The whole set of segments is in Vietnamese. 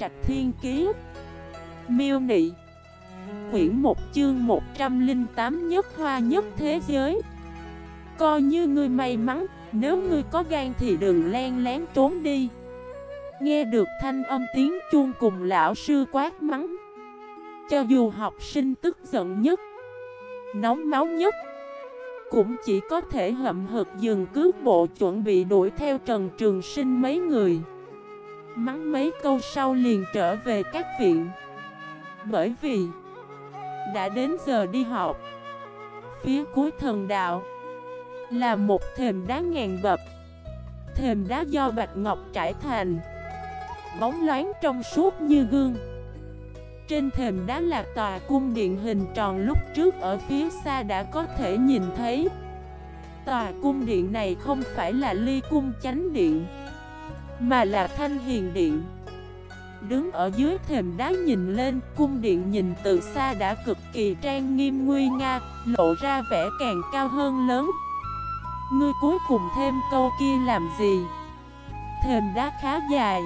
Trạch Thiên Kiế Miêu Nị. Quyển 1 chương 108 nhất hoa nhất thế giới. Coi như ngươi may mắn, Nếu ngươi có gan thì đừng len lén trốn đi. Nghe được thanh âm tiếng chuông cùng lão sư quát mắng. Cho dù học sinh tức giận nhất, Nóng máu nhất, Cũng chỉ có thể hậm hực dừng cước bộ chuẩn bị đuổi theo Trần Trường Sinh mấy người. Mắng mấy câu sau liền trở về các viện. Bởi vì, Đã đến giờ đi học. Phía cuối thần đạo Là một thềm đá ngàn bập Thềm đá do bạch ngọc trải thành, Bóng loáng trong suốt như gương. Trên thềm đá là tòa cung điện hình tròn lúc trước ở phía xa đã có thể nhìn thấy. Tòa cung điện này không phải là ly cung chánh điện. Mà là thanh hiền điện. Đứng ở dưới thềm đá nhìn lên, Cung điện nhìn từ xa đã cực kỳ trang nghiêm nguy nga, Lộ ra vẻ càng cao hơn lớn. Ngươi cuối cùng thêm câu kia làm gì? Thềm đá khá dài.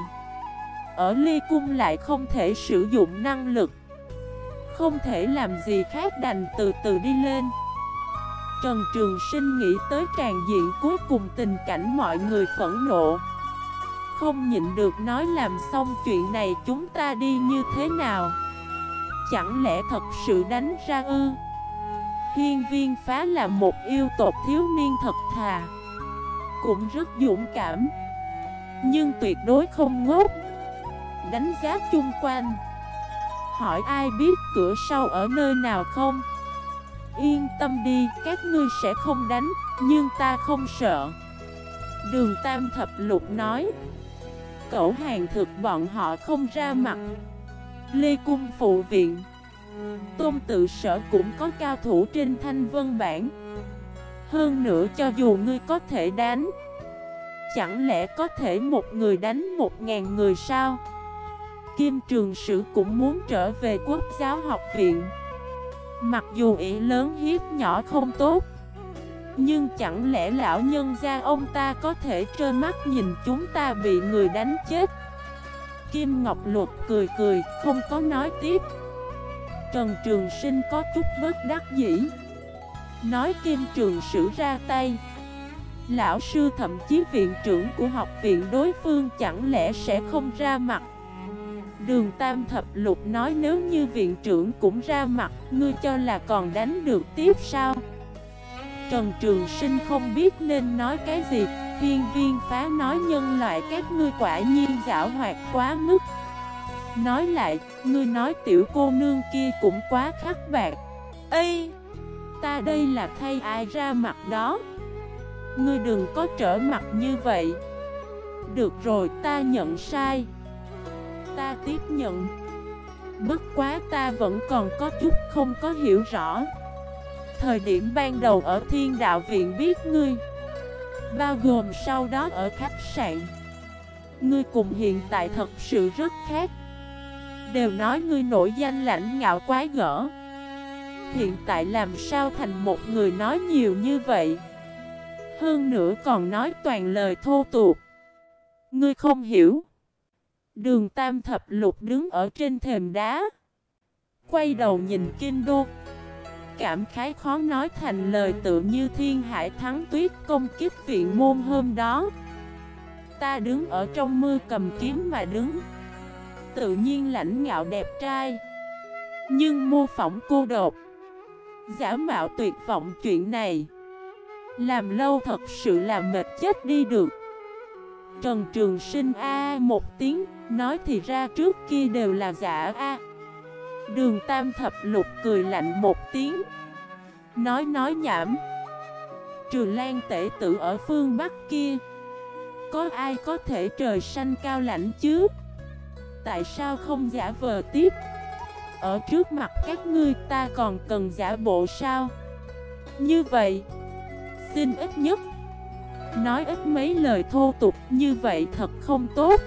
Ở ly cung lại không thể sử dụng năng lực. Không thể làm gì khác đành từ từ đi lên. Trần Trường Sinh nghĩ tới tràn diện cuối cùng tình cảnh mọi người phẫn nộ. Không nhịn được nói làm xong chuyện này chúng ta đi như thế nào? Chẳng lẽ thật sự đánh ra ư? Hiên viên phá là một yêu tộc thiếu niên thật thà. Cũng rất dũng cảm. Nhưng tuyệt đối không ngốc. Đánh giá chung quanh. Hỏi ai biết cửa sau ở nơi nào không? Yên tâm đi, các ngươi sẽ không đánh, nhưng ta không sợ. Đường Tam Thập Lục nói cẩu hàng thực bọn họ không ra mặt. Lê Cung Phụ Viện. Tôn tự sở cũng có cao thủ trên thanh vân bản Hơn nữa cho dù ngươi có thể đánh, Chẳng lẽ có thể một người đánh một ngàn người sao? Kim Trường Sử cũng muốn trở về quốc giáo học viện. Mặc dù ý lớn hiếp nhỏ không tốt nhưng chẳng lẽ lão nhân gia ông ta có thể trơ mắt nhìn chúng ta bị người đánh chết? Kim Ngọc Luật cười cười, không có nói tiếp. Trần Trường Sinh có chút bất đắc dĩ. Nói Kim Trường Sử ra tay. Lão sư thậm chí viện trưởng của học viện đối phương chẳng lẽ sẽ không ra mặt? Đường Tam Thập Lục nói nếu như viện trưởng cũng ra mặt, ngươi cho là còn đánh được tiếp sao? Trần Trường Sinh không biết nên nói cái gì, thiên viên phá nói nhân loại các ngươi quả nhiên giảo hoạt quá mức. Nói lại, ngươi nói tiểu cô nương kia cũng quá khắc bạc. Ê! Ta đây là thay ai ra mặt đó? Ngươi đừng có trở mặt như vậy. Được rồi, ta nhận sai ta tiếp nhận Bất quá ta vẫn còn có chút không có hiểu rõ Thời điểm ban đầu ở thiên đạo viện biết ngươi. Bao gồm sau đó ở khách sạn. Ngươi cùng hiện tại thật sự rất khác. Đều nói ngươi nổi danh lãnh ngạo quái gở. Hiện tại làm sao thành một người nói nhiều như vậy? Hơn nữa còn nói toàn lời thô tục. Ngươi không hiểu. Đường Tam Thập Lục đứng ở trên thềm đá. Quay đầu nhìn Kinh Đô. Cảm khái khó nói thành lời tự như thiên hải thắng tuyết công kiếp viện môn hôm đó. Ta đứng ở trong mưa cầm kiếm mà đứng. Tự nhiên lãnh ngạo đẹp trai. Nhưng mô phỏng cô độc. Giả mạo tuyệt vọng chuyện này. Làm lâu thật sự là mệt chết đi được. Trần Trường Sinh A à một tiếng, Nói thì ra trước kia đều là giả A. Đường Tam Thập Lục cười lạnh một tiếng. Nói nói nhảm. Trừ Lan tể tử ở phương Bắc kia, Có ai có thể trời xanh cao lạnh chứ? Tại sao không giả vờ tiếp? Ở trước mặt các ngươi ta còn cần giả bộ sao? Như vậy, Xin ít nhất, Nói ít mấy lời thô tục như vậy thật không tốt.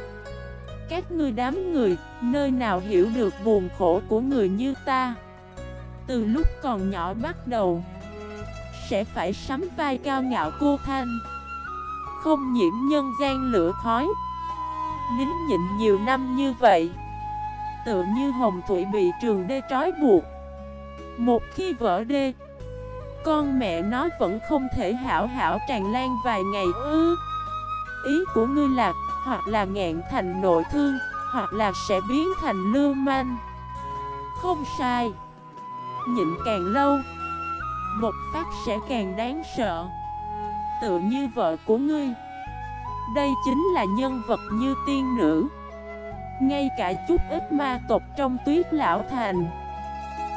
Các ngươi đám người, nơi nào hiểu được buồn khổ của người như ta? Từ lúc còn nhỏ bắt đầu Sẽ phải sắm vai cao ngạo cô thanh. Không nhiễm nhân gian lửa khói. Nín nhịn nhiều năm như vậy Tựa như hồng thủy bị trường đê trói buộc. Một khi vỡ đê Con mẹ nó vẫn không thể hảo hảo tràn lan vài ngày ư. Ý của ngươi là hoặc là ngạn thành nội thương, Hoặc là sẽ biến thành lưu manh. Không sai. Nhịn càng lâu, Một phát sẽ càng đáng sợ. Tựa như vợ của ngươi. Đây chính là nhân vật như tiên nữ. Ngay cả chút ít ma tộc trong tuyết lão thành,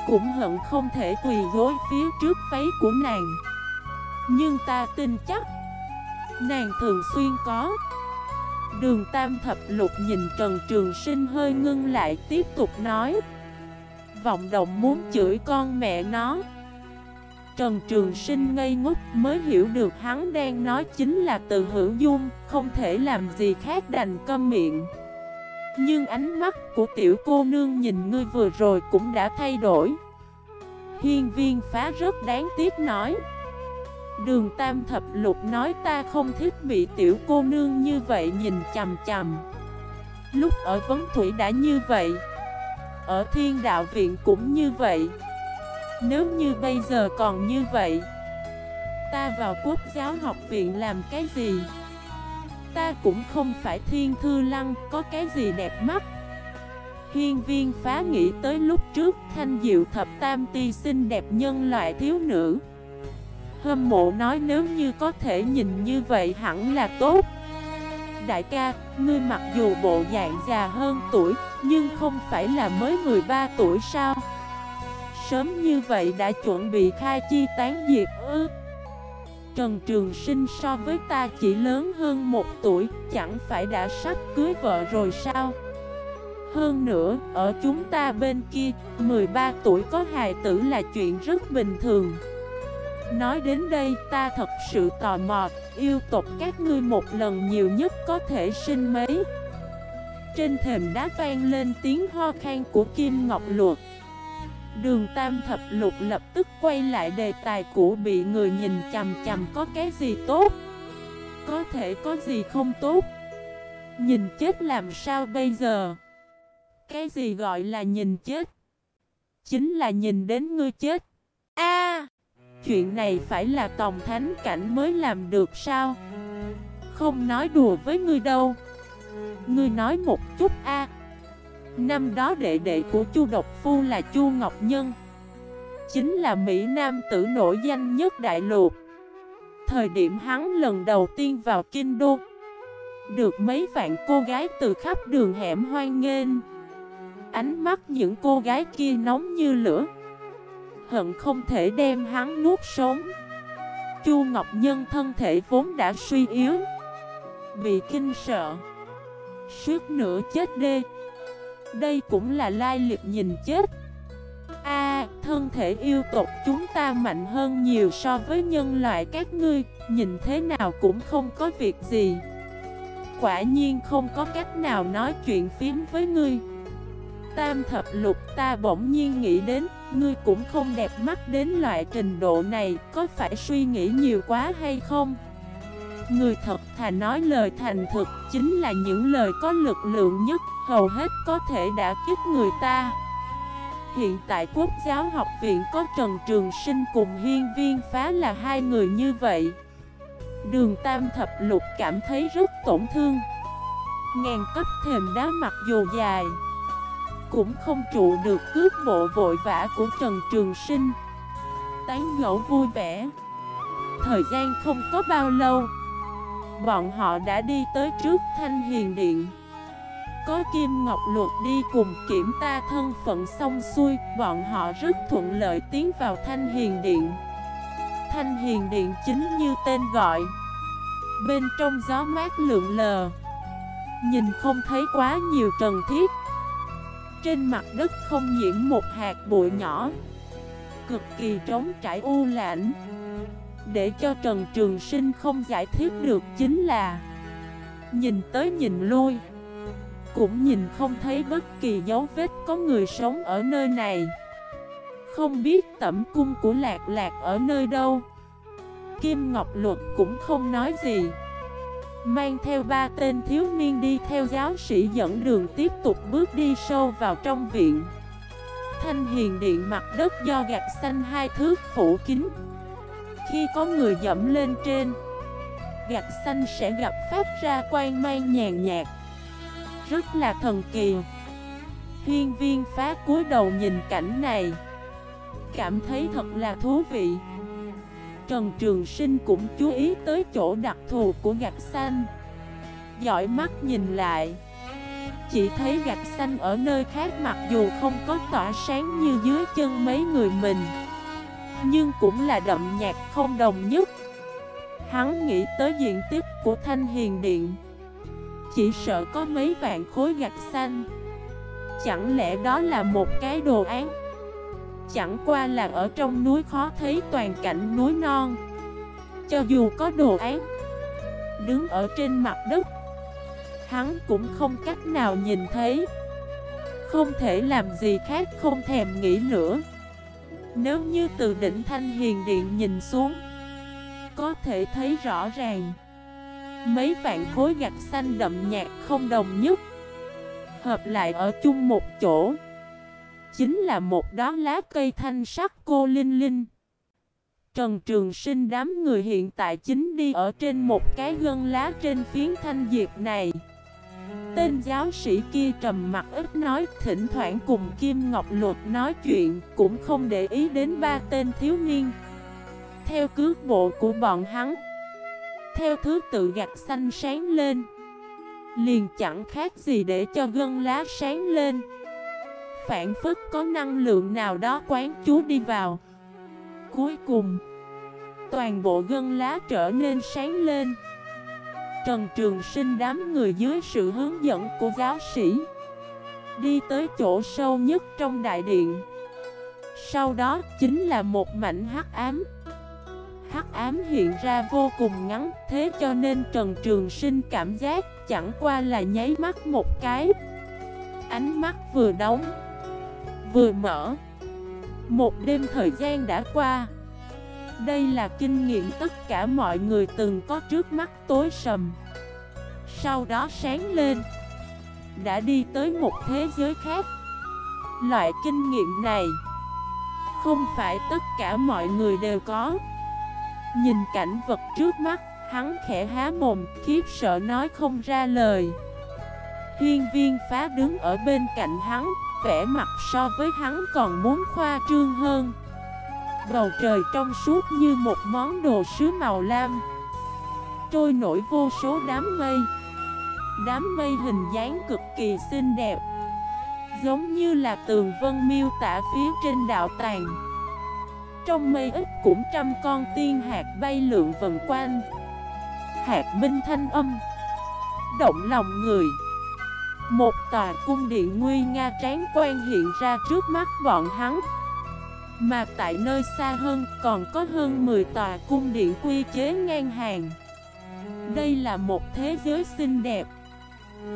Cũng hận không thể quỳ gối phía trước váy của nàng. Nhưng ta tin chắc, Nàng thường xuyên có Đường Tam Thập Lục nhìn Trần Trường Sinh hơi ngưng lại, tiếp tục nói. Vọng động muốn chửi con mẹ nó. Trần Trường Sinh ngây ngốc mới hiểu được hắn đang nói chính là từ hữu dung, Không thể làm gì khác đành câm miệng. Nhưng ánh mắt của tiểu cô nương nhìn ngươi vừa rồi cũng đã thay đổi. Hiên viên phá rất đáng tiếc nói. Đường Tam Thập Lục nói ta không thích bị tiểu cô nương như vậy nhìn chầm chầm Lúc ở Vấn Thủy đã như vậy Ở Thiên Đạo Viện cũng như vậy. Nếu như bây giờ còn như vậy Ta vào quốc giáo học viện làm cái gì? Ta cũng không phải thiên thư lăng, có cái gì đẹp mắt. Hiên viên phá nghĩ tới lúc trước Thanh diệu thập tam ti xinh đẹp nhân loại thiếu nữ. Hâm mộ nói nếu như có thể nhìn như vậy hẳn là tốt Đại ca, ngươi mặc dù bộ dạng già hơn tuổi Nhưng không phải là mới 13 tuổi sao Sớm như vậy đã chuẩn bị khai chi tán diệt ư Trần Trường Sinh so với ta chỉ lớn hơn một tuổi, chẳng phải đã sắp cưới vợ rồi sao? Hơn nữa, ở chúng ta bên kia, 13 tuổi có hài tử là chuyện rất bình thường. Nói đến đây, ta thật sự tò mò, yêu tộc các ngươi một lần nhiều nhất có thể sinh mấy. Trên thềm đá vang lên tiếng ho khan của Kim Ngọc Luật. Đường Tam Thập Lục lập tức quay lại đề tài cũ bị người nhìn chầm chầm có cái gì tốt? Có thể có gì không tốt? Nhìn chết làm sao bây giờ? Cái gì gọi là nhìn chết? Chính là nhìn đến ngươi chết. A! Chuyện này phải là tòng thánh cảnh mới làm được sao? Không nói đùa với ngươi đâu. Ngươi nói một chút A. Năm đó đệ đệ của Chu Độc Phu là Chu Ngọc Nhân. Chính là Mỹ Nam tử nổi danh nhất đại lục. Thời điểm hắn lần đầu tiên vào Kinh Đô, Được mấy vạn cô gái từ khắp đường hẻm hoan nghênh. Ánh mắt những cô gái kia nóng như lửa. Hận không thể đem hắn nuốt sống. Chu Ngọc Nhân thân thể vốn đã suy yếu Bị kinh sợ Suốt nửa chết đê. Đây cũng là lai liệt nhìn chết. A, thân thể yêu tộc chúng ta mạnh hơn nhiều so với nhân loại các ngươi Nhìn thế nào cũng không có việc gì. Quả nhiên không có cách nào nói chuyện phím với ngươi. Tam thập lục ta bỗng nhiên nghĩ đến Ngươi cũng không đẹp mắt đến loại trình độ này Có phải suy nghĩ nhiều quá hay không? Người thật thà nói lời thành thực Chính là những lời có lực lượng nhất hầu hết có thể đã kích người ta. Hiện tại Quốc giáo học viện có Trần Trường Sinh cùng Hiên Viên Phá là hai người như vậy. Đường Tam Thập Lục cảm thấy rất tổn thương. Ngàn cấp thềm đá mặc dù dài, cũng không trụ được cướp bộ vội vã của Trần Trường Sinh. Tán gẫu vui vẻ. Thời gian không có bao lâu, bọn họ đã đi tới trước Thanh Hiền Điện. Có Kim Ngọc Luật đi cùng kiểm tra thân phận xong xuôi, bọn họ rất thuận lợi tiến vào Thanh Hiền Điện. Thanh Hiền Điện chính như tên gọi. Bên trong gió mát lượn lờ, nhìn không thấy quá nhiều trần thiết. Trên mặt đất không nhiễm một hạt bụi nhỏ, cực kỳ trống trải u lãnh. Để cho Trần Trường Sinh không giải thích được chính là Nhìn tới nhìn lui cũng nhìn không thấy bất kỳ dấu vết có người sống ở nơi này. Không biết tẩm cung của lạc lạc ở nơi đâu. Kim Ngọc Luật cũng không nói gì. Mang theo ba tên thiếu niên đi theo giáo sĩ dẫn đường tiếp tục bước đi sâu vào trong viện. Thanh hiền điện mặt đất do gạch xanh hai thước phủ kín. Khi có người dẫm lên trên, Gạch xanh sẽ gặp phát ra quang mang nhàn nhạt. Rất là thần kỳ. Hiên viên phá cúi đầu nhìn cảnh này. Cảm thấy thật là thú vị. Trần Trường Sinh cũng chú ý tới chỗ đặc thù của gạch xanh. Giỏi mắt nhìn lại. Chỉ thấy gạch xanh ở nơi khác mặc dù không có tỏa sáng như dưới chân mấy người mình, Nhưng cũng là đậm nhạt không đồng nhất. Hắn nghĩ tới diện tích của Thanh Hiền Điện. Chỉ sợ có mấy vạn khối gạch xanh. Chẳng lẽ đó là một cái đồ án? Chẳng qua là ở trong núi khó thấy toàn cảnh núi non. Cho dù có đồ án, Đứng ở trên mặt đất, Hắn cũng không cách nào nhìn thấy. Không thể làm gì khác, không thèm nghĩ nữa. Nếu như từ đỉnh Thanh Hiền Điện nhìn xuống, Có thể thấy rõ ràng, Mấy vạn khối gạch xanh đậm nhạt không đồng nhất, Hợp lại ở chung một chỗ. Chính là một đó lá cây thanh sắc cô Linh Linh. Trần Trường Sinh đám người hiện tại chính đi ở trên một cái gân lá trên phiến thanh diệp này. Tên giáo sĩ kia trầm mặt ít nói, Thỉnh thoảng cùng Kim Ngọc Luật nói chuyện, Cũng không để ý đến ba tên thiếu niên. Theo cước bộ của bọn hắn, Theo thứ tự gạch xanh sáng lên, Liền chẳng khác gì để cho gân lá sáng lên. Phản phức có năng lượng nào đó quán chú đi vào. Cuối cùng, Toàn bộ gân lá trở nên sáng lên. Trần Trường Sinh đám người dưới sự hướng dẫn của giáo sĩ Đi tới chỗ sâu nhất trong đại điện. Sau đó chính là một mảnh hắc ám. Hắc ám hiện ra vô cùng ngắn, Thế cho nên Trần Trường Sinh cảm giác chẳng qua là nháy mắt một cái. Ánh mắt vừa đóng Vừa mở. Một đêm thời gian đã qua. Đây là kinh nghiệm tất cả mọi người từng có trước mắt tối sầm. Sau đó sáng lên, Đã đi tới một thế giới khác. Loại kinh nghiệm này, Không phải tất cả mọi người đều có. Nhìn cảnh vật trước mắt, Hắn khẽ há mồm, khiếp sợ nói không ra lời. Hiên viên phá đứng ở bên cạnh hắn vẻ mặt so với hắn còn muốn khoa trương hơn. Bầu trời trong suốt như một món đồ sứ màu lam. Trôi nổi vô số đám mây. Đám mây hình dáng cực kỳ xinh đẹp, Giống như là tường vân miêu tả phía trên đạo tàng. Trong mây ít cũng trăm con tiên hạt bay lượn vần quanh. Hạt minh thanh âm. Động lòng người một tòa cung điện nguy nga tráng quan hiện ra trước mắt bọn hắn. Mà tại nơi xa hơn còn có hơn 10 tòa cung điện quy chế ngang hàng. Đây là một thế giới xinh đẹp.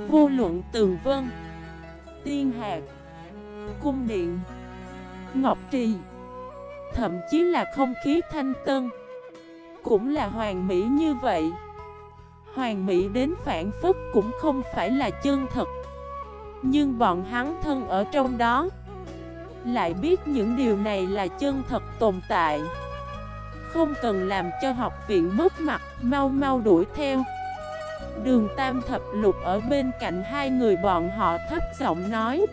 Vô luận tường vân, Tiên hạt Cung điện, Ngọc trì, Thậm chí là không khí thanh tân, Cũng là hoàn mỹ như vậy. Hoàn mỹ đến phản phức cũng không phải là chân thật nhưng bọn hắn thân ở trong đó. Lại biết những điều này là chân thật tồn tại. Không cần làm cho học viện mất mặt, Mau mau đuổi theo. Đường Tam Thập Lục ở bên cạnh hai người bọn họ thấp giọng nói.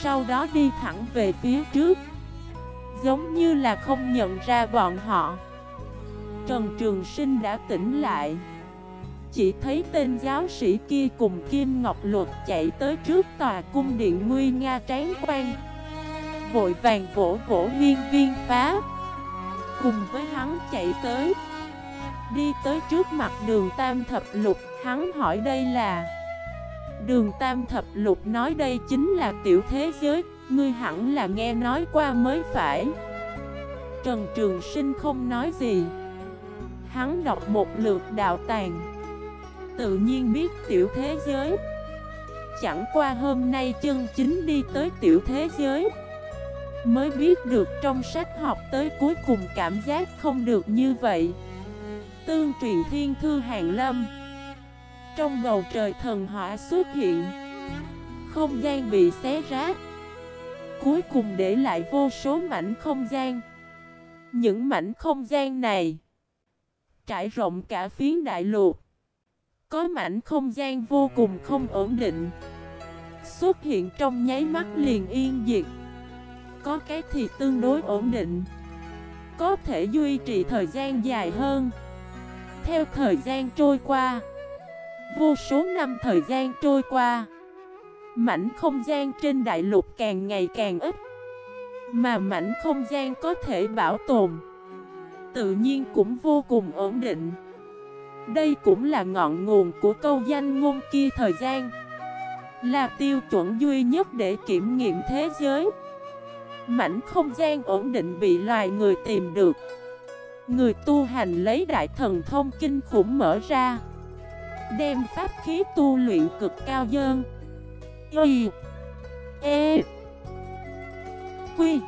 Sau đó đi thẳng về phía trước. Giống như là không nhận ra bọn họ. Trần Trường Sinh đã tỉnh lại chỉ thấy tên giáo sĩ kia cùng Kim Ngọc Luật chạy tới trước tòa cung điện nguy nga tráng quan. Vội vàng vỗ vỗ viên viên phá. Cùng với hắn chạy tới. Đi tới trước mặt đường Tam Thập Lục, Hắn hỏi đây là. Đường Tam Thập Lục nói đây chính là tiểu thế giới, Ngươi hẳn là nghe nói qua mới phải. Trần Trường Sinh không nói gì. Hắn đọc một lượt đạo tàng tự nhiên biết tiểu thế giới. Chẳng qua hôm nay chân chính đi tới tiểu thế giới, Mới biết được trong sách học tới cuối cùng cảm giác không được như vậy. Tương truyền thiên thư hàng lâm, Trong bầu trời thần hỏa xuất hiện, Không gian bị xé rách, Cuối cùng để lại vô số mảnh không gian. Những mảnh không gian này Trải rộng cả phiến đại lục có mảnh không gian vô cùng không ổn định. Xuất hiện trong nháy mắt liền yên diệt. Có cái thì tương đối ổn định. Có thể duy trì thời gian dài hơn. Theo thời gian trôi qua, Vô số năm thời gian trôi qua, Mảnh không gian trên đại lục càng ngày càng ít. Mà mảnh không gian có thể bảo tồn, Tự nhiên cũng vô cùng ổn định. Đây cũng là ngọn nguồn của câu danh ngôn kia thời gian. Là tiêu chuẩn duy nhất để kiểm nghiệm thế giới. Mảnh không gian ổn định bị loài người tìm được. Người tu hành lấy đại thần thông kinh khủng mở ra. Đem pháp khí tu luyện cực cao dơn. Y. E. Quy.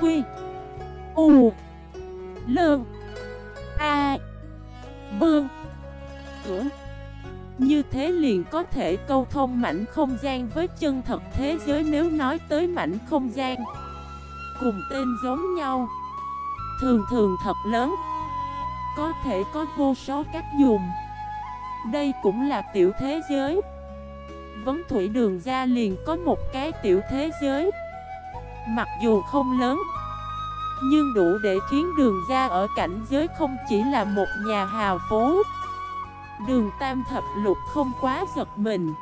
Quy. U. Lương A. Vâng. Bương Cửa Như thế liền có thể câu thông mảnh không gian với chân thật thế giới nếu nói tới mảnh không gian. Cùng tên giống nhau. Thường thường thật lớn. Có thể có vô số cách dùng. Đây cũng là tiểu thế giới. Vấn thủy đường ra liền có một cái tiểu thế giới. Mặc dù không lớn nhưng đủ để khiến đường ra ở cảnh giới không chỉ là một nhà hào phố Đường tam thập lục không quá giật mình.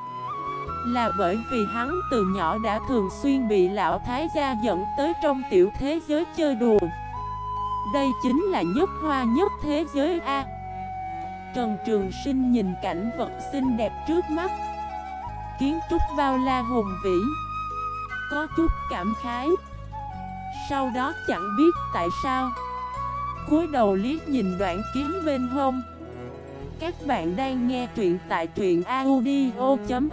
Là bởi vì hắn từ nhỏ đã thường xuyên bị lão thái gia dẫn tới trong tiểu thế giới chơi đùa. Đây chính là nhất hoa nhất thế giới A. Trần Trường Sinh nhìn cảnh vật xinh đẹp trước mắt. Kiến trúc bao la hùng vĩ. Có chút cảm khái. Sau đó chẳng biết tại sao. Cúi đầu liếc nhìn đoạn kiếm bên hông. Các bạn đang nghe truyện tại truyện audio.fif